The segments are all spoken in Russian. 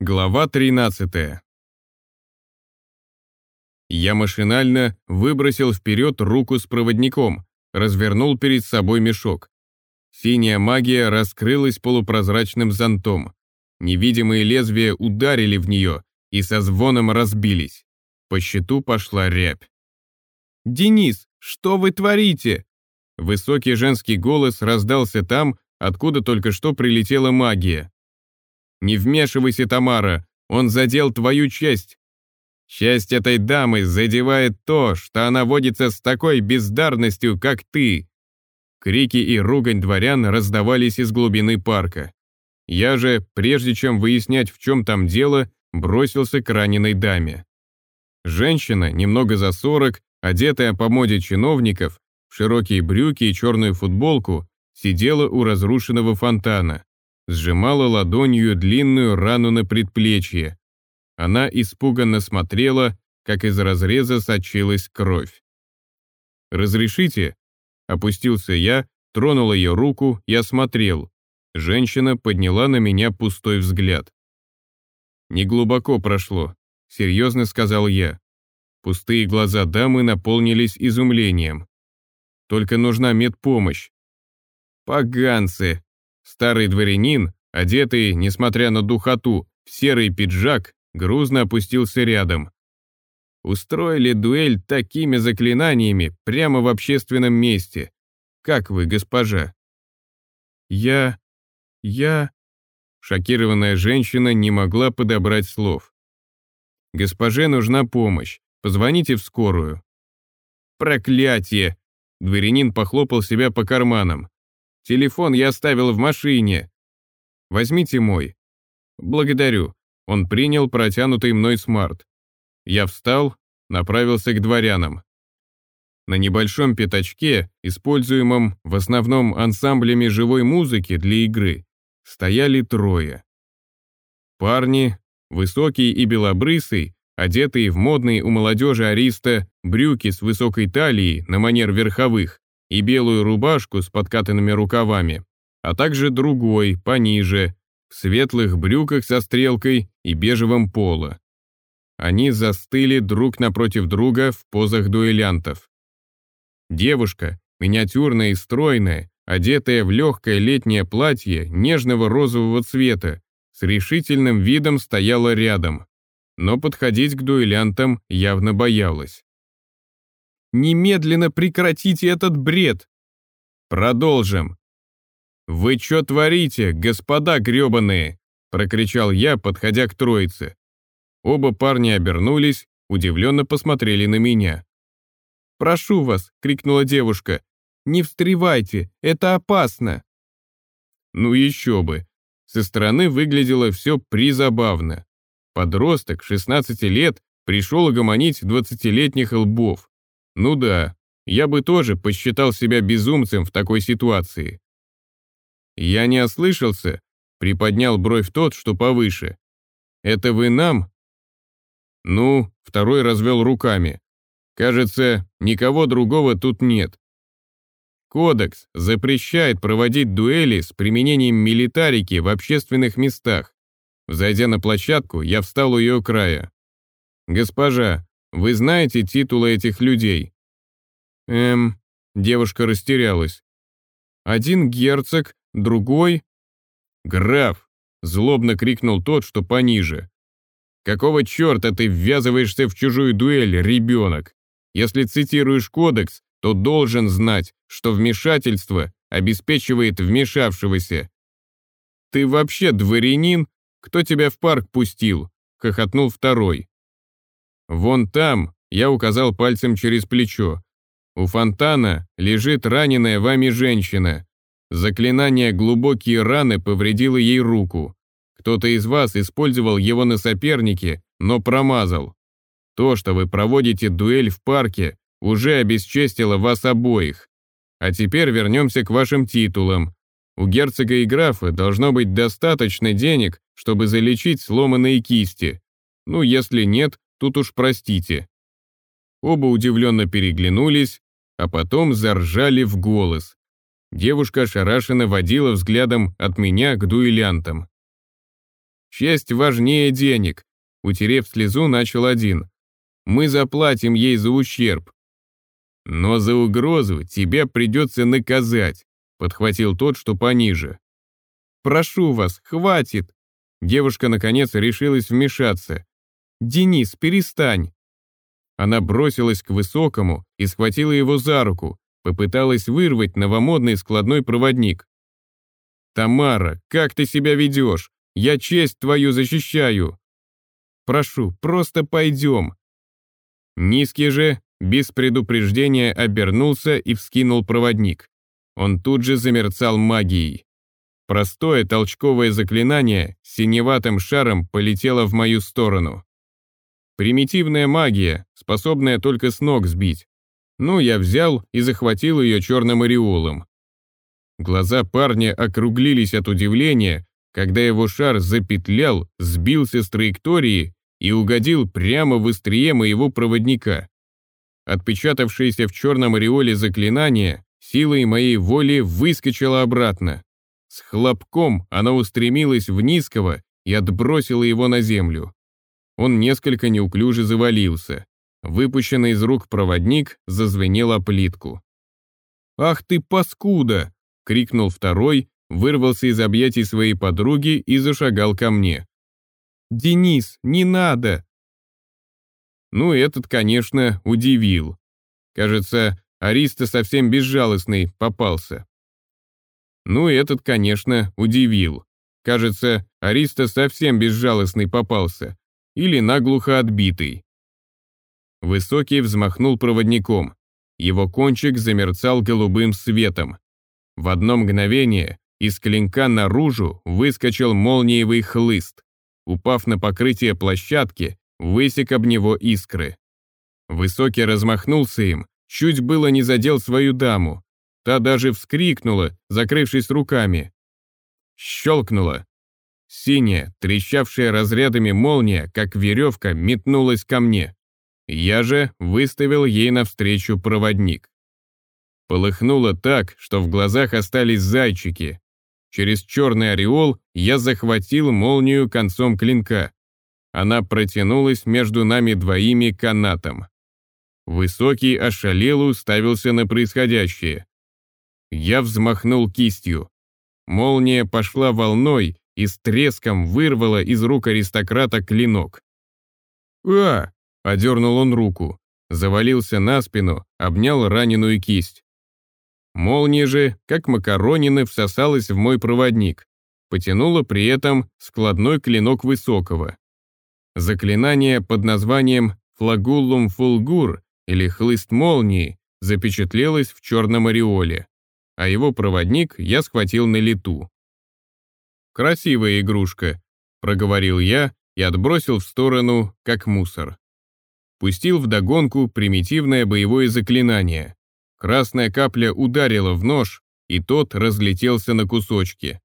Глава 13. Я машинально выбросил вперед руку с проводником, развернул перед собой мешок. Синяя магия раскрылась полупрозрачным зонтом. Невидимые лезвия ударили в нее и со звоном разбились. По щиту пошла рябь. «Денис, что вы творите?» Высокий женский голос раздался там, откуда только что прилетела магия. Не вмешивайся, Тамара, он задел твою честь. Часть этой дамы задевает то, что она водится с такой бездарностью, как ты. Крики и ругань дворян раздавались из глубины парка. Я же, прежде чем выяснять, в чем там дело, бросился к раненой даме. Женщина, немного за сорок, одетая по моде чиновников, в широкие брюки и черную футболку, сидела у разрушенного фонтана сжимала ладонью длинную рану на предплечье. Она испуганно смотрела, как из разреза сочилась кровь. «Разрешите?» Опустился я, тронул ее руку и осмотрел. Женщина подняла на меня пустой взгляд. «Неглубоко прошло», — серьезно сказал я. Пустые глаза дамы наполнились изумлением. «Только нужна медпомощь». «Поганцы!» Старый дворянин, одетый, несмотря на духоту, в серый пиджак, грузно опустился рядом. Устроили дуэль такими заклинаниями прямо в общественном месте. Как вы, госпожа? Я... я... Шокированная женщина не могла подобрать слов. «Госпоже нужна помощь. Позвоните в скорую». «Проклятие!» Дворянин похлопал себя по карманам. Телефон я оставил в машине. Возьмите мой. Благодарю. Он принял протянутый мной смарт. Я встал, направился к дворянам. На небольшом пятачке, используемом в основном ансамблями живой музыки для игры, стояли трое. Парни, высокий и белобрысый, одетые в модные у молодежи ариста брюки с высокой талией на манер верховых, и белую рубашку с подкатанными рукавами, а также другой, пониже, в светлых брюках со стрелкой и бежевом поло. Они застыли друг напротив друга в позах дуэлянтов. Девушка, миниатюрная и стройная, одетая в легкое летнее платье нежного розового цвета, с решительным видом стояла рядом, но подходить к дуэлянтам явно боялась. Немедленно прекратите этот бред. Продолжим. Вы что творите, господа гребаные? Прокричал я, подходя к троице. Оба парня обернулись, удивленно посмотрели на меня. «Прошу вас!» — крикнула девушка. «Не встревайте, это опасно!» Ну еще бы. Со стороны выглядело все призабавно. Подросток, 16 лет, пришел гомонить 20-летних лбов. Ну да, я бы тоже посчитал себя безумцем в такой ситуации. Я не ослышался, приподнял бровь тот, что повыше. Это вы нам? Ну, второй развел руками. Кажется, никого другого тут нет. Кодекс запрещает проводить дуэли с применением милитарики в общественных местах. Зайдя на площадку, я встал у ее края. «Госпожа, вы знаете титулы этих людей?» Эм, девушка растерялась. Один герцог, другой... Граф, злобно крикнул тот, что пониже. Какого черта ты ввязываешься в чужую дуэль, ребенок? Если цитируешь кодекс, то должен знать, что вмешательство обеспечивает вмешавшегося. Ты вообще дворянин? Кто тебя в парк пустил? Хохотнул второй. Вон там, я указал пальцем через плечо. У фонтана лежит раненая вами женщина. Заклинание «Глубокие раны» повредило ей руку. Кто-то из вас использовал его на сопернике, но промазал. То, что вы проводите дуэль в парке, уже обесчестило вас обоих. А теперь вернемся к вашим титулам. У герцога и графа должно быть достаточно денег, чтобы залечить сломанные кисти. Ну, если нет, тут уж простите. Оба удивленно переглянулись, а потом заржали в голос. Девушка ошарашенно водила взглядом от меня к дуэлянтам. Честь важнее денег. Утерев слезу, начал один. Мы заплатим ей за ущерб. Но за угрозу тебя придется наказать, подхватил тот, что пониже. Прошу вас, хватит. Девушка, наконец, решилась вмешаться. «Денис, перестань!» Она бросилась к высокому и схватила его за руку, попыталась вырвать новомодный складной проводник. «Тамара, как ты себя ведешь? Я честь твою защищаю!» «Прошу, просто пойдем!» Низкий же, без предупреждения, обернулся и вскинул проводник. Он тут же замерцал магией. Простое толчковое заклинание синеватым шаром полетело в мою сторону. Примитивная магия, способная только с ног сбить. Ну, я взял и захватил ее черным ореолом. Глаза парня округлились от удивления, когда его шар запетлял, сбился с траектории и угодил прямо в острие моего проводника. Отпечатавшееся в черном ореоле заклинание силой моей воли выскочило обратно. С хлопком она устремилась в низкого и отбросила его на землю. Он несколько неуклюже завалился. Выпущенный из рук проводник зазвенел о плитку. «Ах ты, паскуда!» — крикнул второй, вырвался из объятий своей подруги и зашагал ко мне. «Денис, не надо!» Ну, этот, конечно, удивил. Кажется, Ариста совсем безжалостный попался. Ну, этот, конечно, удивил. Кажется, Ариста совсем безжалостный попался. Или наглухо отбитый. Высокий взмахнул проводником. Его кончик замерцал голубым светом. В одно мгновение из клинка наружу выскочил молниевый хлыст. Упав на покрытие площадки, высек об него искры. Высокий размахнулся им, чуть было не задел свою даму, Та даже вскрикнула, закрывшись руками. Щелкнула. Синяя, трещавшая разрядами молния, как веревка, метнулась ко мне. Я же выставил ей навстречу проводник. Полыхнуло так, что в глазах остались зайчики. Через черный ореол я захватил молнию концом клинка. Она протянулась между нами двоими канатом. Высокий ошалел уставился на происходящее. Я взмахнул кистью. Молния пошла волной и с треском вырвала из рук аристократа клинок. «А!» — одернул он руку, завалился на спину, обнял раненую кисть. Молния же, как макаронины, всосалась в мой проводник, потянула при этом складной клинок высокого. Заклинание под названием «Флагуллум фулгур» или «Хлыст молнии» запечатлелось в черном ореоле а его проводник я схватил на лету. «Красивая игрушка», — проговорил я и отбросил в сторону, как мусор. Пустил вдогонку примитивное боевое заклинание. Красная капля ударила в нож, и тот разлетелся на кусочки.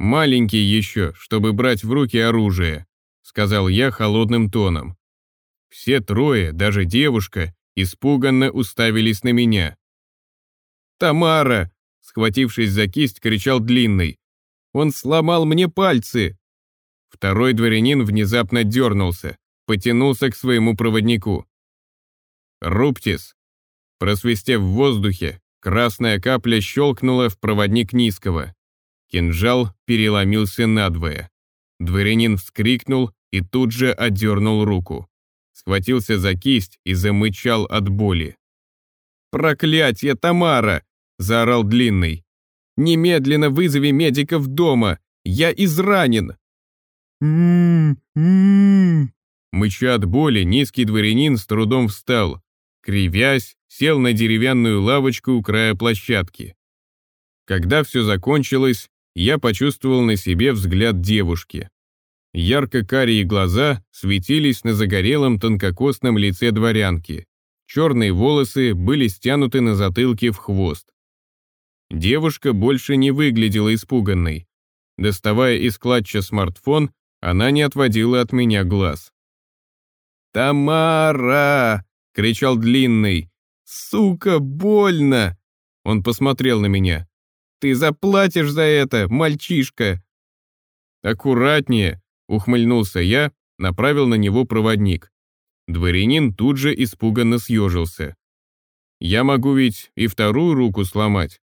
«Маленький еще, чтобы брать в руки оружие», — сказал я холодным тоном. Все трое, даже девушка, испуганно уставились на меня. «Тамара!» — схватившись за кисть, кричал Длинный. «Он сломал мне пальцы!» Второй дворянин внезапно дернулся, потянулся к своему проводнику. «Руптис!» Просвистев в воздухе, красная капля щелкнула в проводник низкого. Кинжал переломился надвое. Дворянин вскрикнул и тут же отдернул руку. Схватился за кисть и замычал от боли. «Проклятье, Тамара! заорал Длинный. «Немедленно вызови медиков дома! Я изранен!» «М-м-м!» Мыча от боли, низкий дворянин с трудом встал. Кривясь, сел на деревянную лавочку у края площадки. Когда все закончилось, я почувствовал на себе взгляд девушки. Ярко-карие глаза светились на загорелом тонкокосном лице дворянки. Черные волосы были стянуты на затылке в хвост. Девушка больше не выглядела испуганной. Доставая из клатча смартфон, она не отводила от меня глаз. «Тамара!» — кричал Длинный. «Сука, больно!» Он посмотрел на меня. «Ты заплатишь за это, мальчишка!» аккуратнее!» — ухмыльнулся я, направил на него проводник. Дворянин тут же испуганно съежился. «Я могу ведь и вторую руку сломать».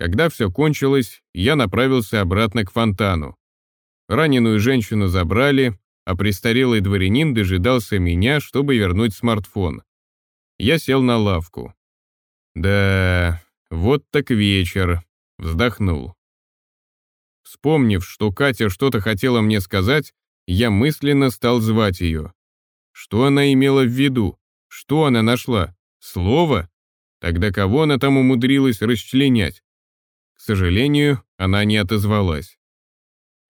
Когда все кончилось, я направился обратно к фонтану. Раненую женщину забрали, а престарелый дворянин дожидался меня, чтобы вернуть смартфон. Я сел на лавку. Да, вот так вечер. Вздохнул. Вспомнив, что Катя что-то хотела мне сказать, я мысленно стал звать ее. Что она имела в виду? Что она нашла? Слово? Тогда кого она там умудрилась расчленять? К сожалению, она не отозвалась.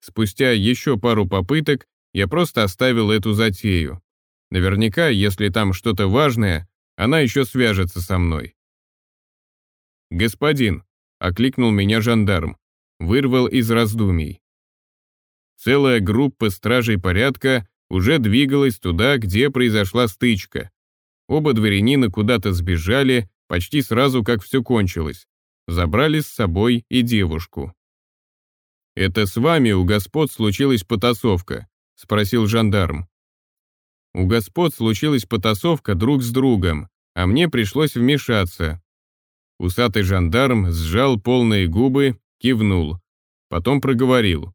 Спустя еще пару попыток я просто оставил эту затею. Наверняка, если там что-то важное, она еще свяжется со мной. «Господин», — окликнул меня жандарм, вырвал из раздумий. Целая группа стражей порядка уже двигалась туда, где произошла стычка. Оба дворянина куда-то сбежали, почти сразу как все кончилось. Забрали с собой и девушку. «Это с вами у господ случилась потасовка?» — спросил жандарм. У господ случилась потасовка друг с другом, а мне пришлось вмешаться. Усатый жандарм сжал полные губы, кивнул. Потом проговорил.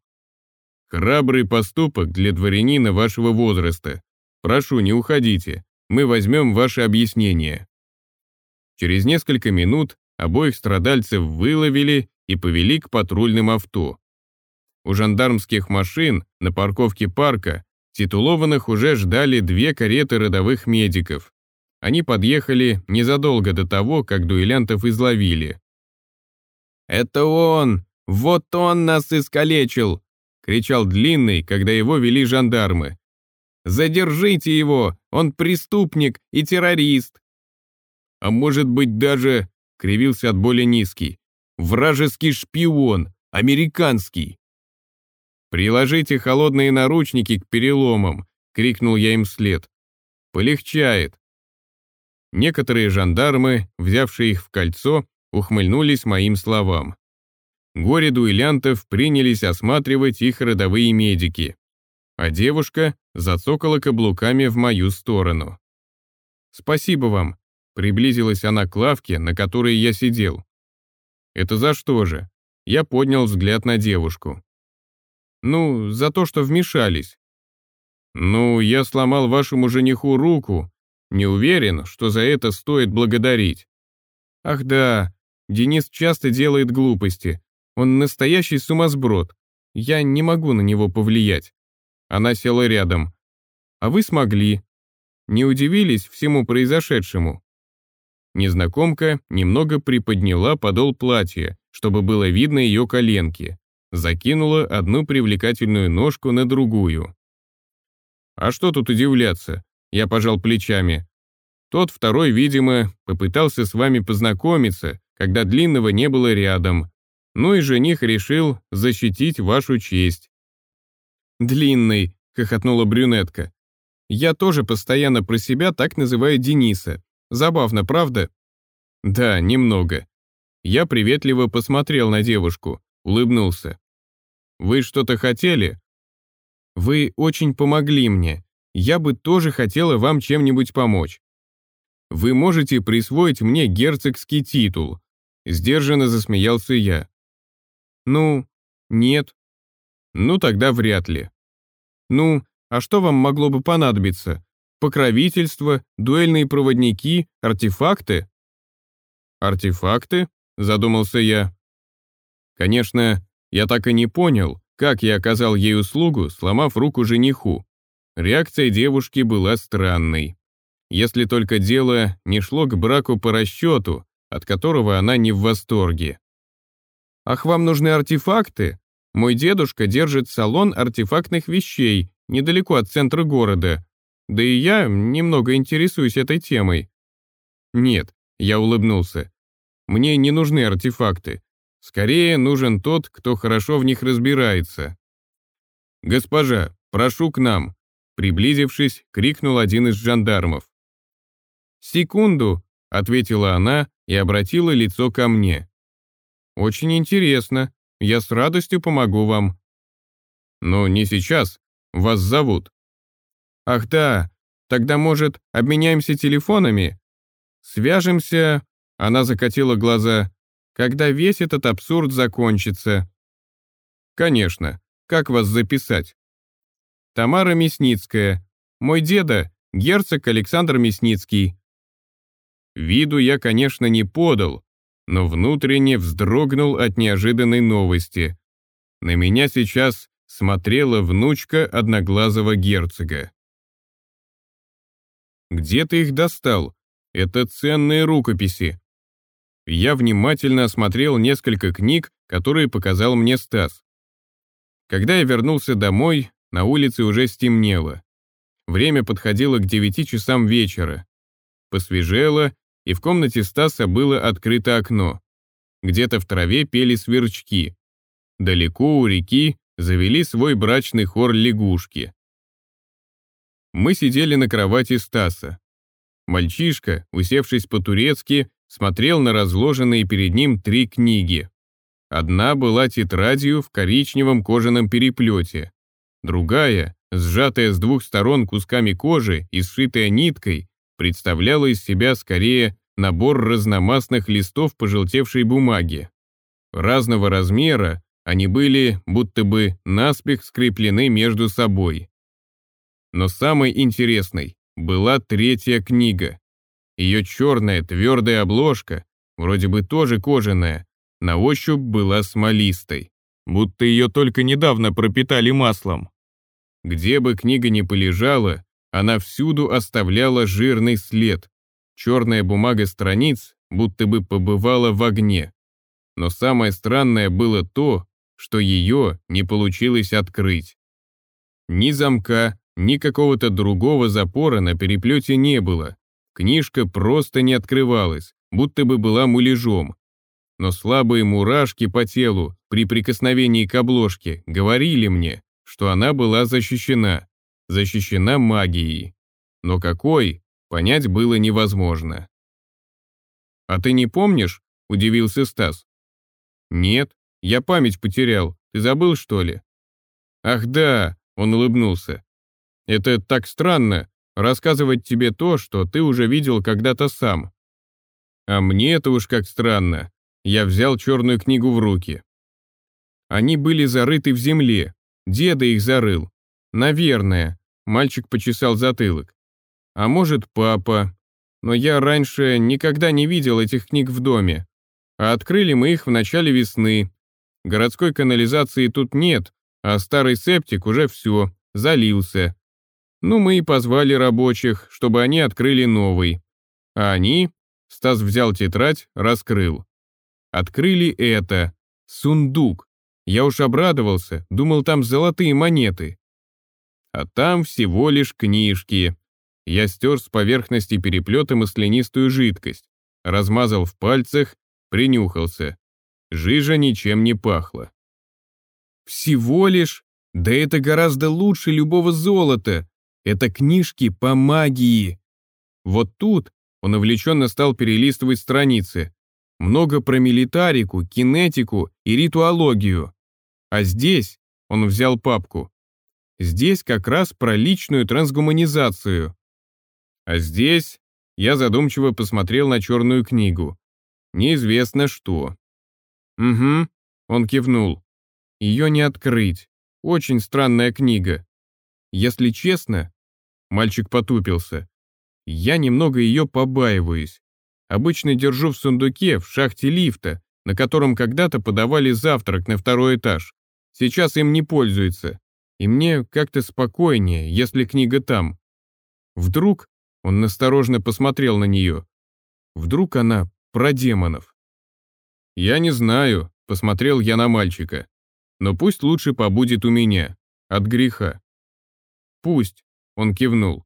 «Храбрый поступок для дворянина вашего возраста. Прошу, не уходите. Мы возьмем ваше объяснение». Через несколько минут обоих страдальцев выловили и повели к патрульным авто. У жандармских машин на парковке парка титулованных уже ждали две кареты родовых медиков. Они подъехали незадолго до того, как дуэлянтов изловили. «Это он! Вот он нас искалечил!» — кричал Длинный, когда его вели жандармы. «Задержите его! Он преступник и террорист!» «А может быть даже...» — кривился от боли низкий. «Вражеский шпион! Американский!» «Приложите холодные наручники к переломам!» — крикнул я им вслед. «Полегчает!» Некоторые жандармы, взявшие их в кольцо, ухмыльнулись моим словам. Горе дуэлянтов принялись осматривать их родовые медики, а девушка зацокала каблуками в мою сторону. «Спасибо вам», — приблизилась она к лавке, на которой я сидел. «Это за что же?» Я поднял взгляд на девушку. Ну, за то, что вмешались. Ну, я сломал вашему жениху руку. Не уверен, что за это стоит благодарить. Ах да, Денис часто делает глупости. Он настоящий сумасброд. Я не могу на него повлиять. Она села рядом. А вы смогли. Не удивились всему произошедшему? Незнакомка немного приподняла подол платья, чтобы было видно ее коленки закинула одну привлекательную ножку на другую. «А что тут удивляться?» Я пожал плечами. Тот второй, видимо, попытался с вами познакомиться, когда длинного не было рядом. Ну и жених решил защитить вашу честь. «Длинный», — хохотнула брюнетка. «Я тоже постоянно про себя так называю Дениса. Забавно, правда?» «Да, немного». Я приветливо посмотрел на девушку, улыбнулся. Вы что-то хотели? Вы очень помогли мне. Я бы тоже хотела вам чем-нибудь помочь. Вы можете присвоить мне герцогский титул. Сдержанно засмеялся я. Ну, нет. Ну, тогда вряд ли. Ну, а что вам могло бы понадобиться? Покровительство, дуэльные проводники, артефакты? Артефакты? Задумался я. Конечно, я так и не понял, как я оказал ей услугу, сломав руку жениху. Реакция девушки была странной. Если только дело не шло к браку по расчету, от которого она не в восторге. «Ах, вам нужны артефакты? Мой дедушка держит салон артефактных вещей недалеко от центра города. Да и я немного интересуюсь этой темой». «Нет», — я улыбнулся. «Мне не нужны артефакты. Скорее нужен тот, кто хорошо в них разбирается. «Госпожа, прошу к нам!» Приблизившись, крикнул один из жандармов. «Секунду!» — ответила она и обратила лицо ко мне. «Очень интересно. Я с радостью помогу вам. Но не сейчас. Вас зовут. Ах да, тогда, может, обменяемся телефонами? Свяжемся, она закатила глаза, когда весь этот абсурд закончится. Конечно. Как вас записать? Тамара Мясницкая. Мой деда, герцог Александр Мясницкий. Виду я, конечно, не подал, но внутренне вздрогнул от неожиданной новости. На меня сейчас смотрела внучка одноглазого герцога. «Где ты их достал? Это ценные рукописи». Я внимательно осмотрел несколько книг, которые показал мне Стас. Когда я вернулся домой, на улице уже стемнело. Время подходило к девяти часам вечера. Посвежело, и в комнате Стаса было открыто окно. Где-то в траве пели сверчки. Далеко у реки завели свой брачный хор лягушки. Мы сидели на кровати Стаса. Мальчишка, усевшись по-турецки, смотрел на разложенные перед ним три книги. Одна была тетрадью в коричневом кожаном переплете. Другая, сжатая с двух сторон кусками кожи и сшитая ниткой, представляла из себя скорее набор разномастных листов пожелтевшей бумаги. Разного размера они были будто бы наспех скреплены между собой. Но самой интересной была третья книга. Ее черная твердая обложка, вроде бы тоже кожаная, на ощупь была смолистой, будто ее только недавно пропитали маслом. Где бы книга ни полежала, она всюду оставляла жирный след. Черная бумага страниц будто бы побывала в огне. Но самое странное было то, что ее не получилось открыть. Ни замка, ни какого-то другого запора на переплете не было. Книжка просто не открывалась, будто бы была муляжом. Но слабые мурашки по телу при прикосновении к обложке говорили мне, что она была защищена, защищена магией. Но какой, понять было невозможно. «А ты не помнишь?» – удивился Стас. «Нет, я память потерял. Ты забыл, что ли?» «Ах да», – он улыбнулся. «Это так странно, рассказывать тебе то, что ты уже видел когда-то сам. А мне это уж как странно. Я взял черную книгу в руки. Они были зарыты в земле, Деда их зарыл. Наверное. Мальчик почесал затылок. А может, папа. Но я раньше никогда не видел этих книг в доме. А открыли мы их в начале весны. Городской канализации тут нет, а старый септик уже все, залился. Ну, мы и позвали рабочих, чтобы они открыли новый. А они... Стас взял тетрадь, раскрыл. Открыли это. Сундук. Я уж обрадовался, думал, там золотые монеты. А там всего лишь книжки. Я стер с поверхности переплета маслянистую жидкость, размазал в пальцах, принюхался. Жижа ничем не пахла. Всего лишь? Да это гораздо лучше любого золота. Это книжки по магии. Вот тут он увлеченно стал перелистывать страницы. Много про милитарику, кинетику и ритуологию. А здесь, он взял папку, здесь как раз про личную трансгуманизацию. А здесь я задумчиво посмотрел на черную книгу. Неизвестно что. Угу, он кивнул. Ее не открыть. Очень странная книга. Если честно, мальчик потупился. Я немного ее побаиваюсь. Обычно держу в сундуке в шахте лифта, на котором когда-то подавали завтрак на второй этаж. Сейчас им не пользуется. И мне как-то спокойнее, если книга там. Вдруг, он насторожно посмотрел на нее, вдруг она про демонов. Я не знаю, посмотрел я на мальчика. Но пусть лучше побудет у меня, от греха. Пусть, он кивнул.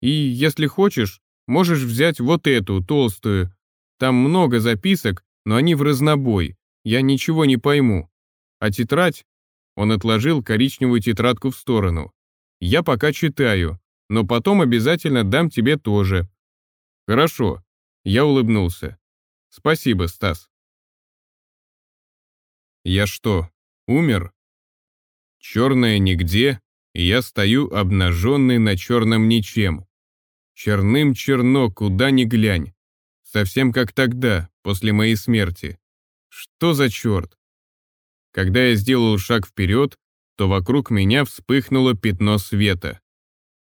И если хочешь, можешь взять вот эту, толстую. Там много записок, но они в разнобой, я ничего не пойму. А тетрадь он отложил коричневую тетрадку в сторону. «Я пока читаю, но потом обязательно дам тебе тоже». «Хорошо», — я улыбнулся. «Спасибо, Стас». «Я что, умер?» Черное нигде, я стою обнаженный на черном ничем. Черным черно, куда ни глянь. Совсем как тогда, после моей смерти. Что за черт? Когда я сделал шаг вперед, то вокруг меня вспыхнуло пятно света.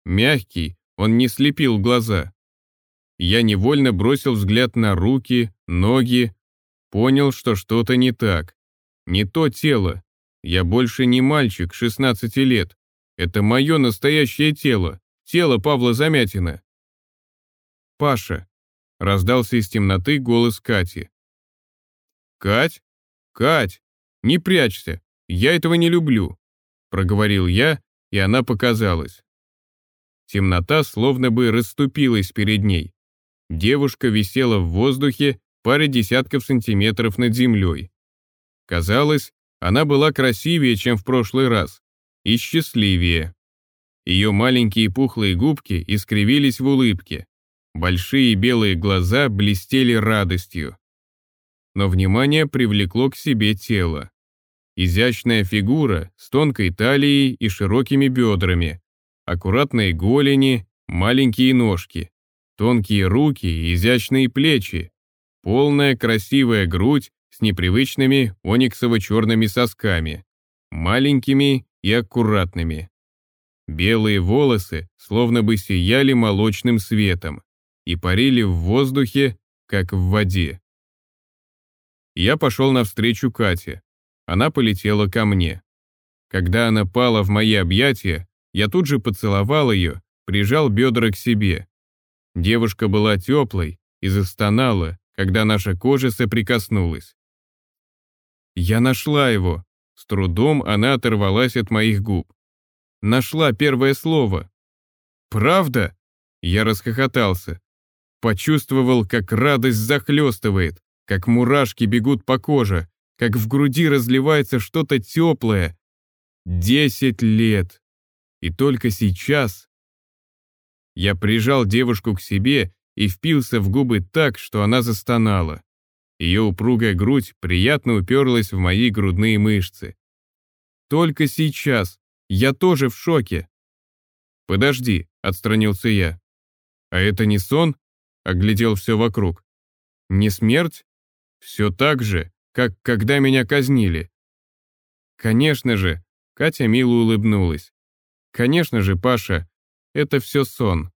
Мягкий, он не слепил глаза. Я невольно бросил взгляд на руки, ноги, понял, что что-то не так. Не то тело. Я больше не мальчик 16 лет. Это мое настоящее тело, тело Павла Замятина. «Паша», — раздался из темноты голос Кати. «Кать? Кать, не прячься, я этого не люблю», — проговорил я, и она показалась. Темнота словно бы расступилась перед ней. Девушка висела в воздухе паре десятков сантиметров над землей. Казалось, она была красивее, чем в прошлый раз, и счастливее. Ее маленькие пухлые губки искривились в улыбке. Большие белые глаза блестели радостью. Но внимание привлекло к себе тело. Изящная фигура с тонкой талией и широкими бедрами, аккуратные голени, маленькие ножки, тонкие руки и изящные плечи, полная красивая грудь с непривычными ониксово-черными сосками, маленькими и аккуратными. Белые волосы словно бы сияли молочным светом и парили в воздухе, как в воде. Я пошел навстречу Кате. Она полетела ко мне. Когда она пала в мои объятия, я тут же поцеловал ее, прижал бедра к себе. Девушка была теплой и застонала, когда наша кожа соприкоснулась. Я нашла его. С трудом она оторвалась от моих губ. Нашла первое слово. «Правда?» Я расхохотался. Почувствовал, как радость захлестывает, как мурашки бегут по коже, как в груди разливается что-то теплое. Десять лет. И только сейчас... Я прижал девушку к себе и впился в губы так, что она застонала. Ее упругая грудь приятно уперлась в мои грудные мышцы. Только сейчас. Я тоже в шоке. «Подожди», — отстранился я. «А это не сон?» — оглядел все вокруг. «Не смерть? Все так же, как когда меня казнили». «Конечно же», — Катя мило улыбнулась. «Конечно же, Паша, это все сон».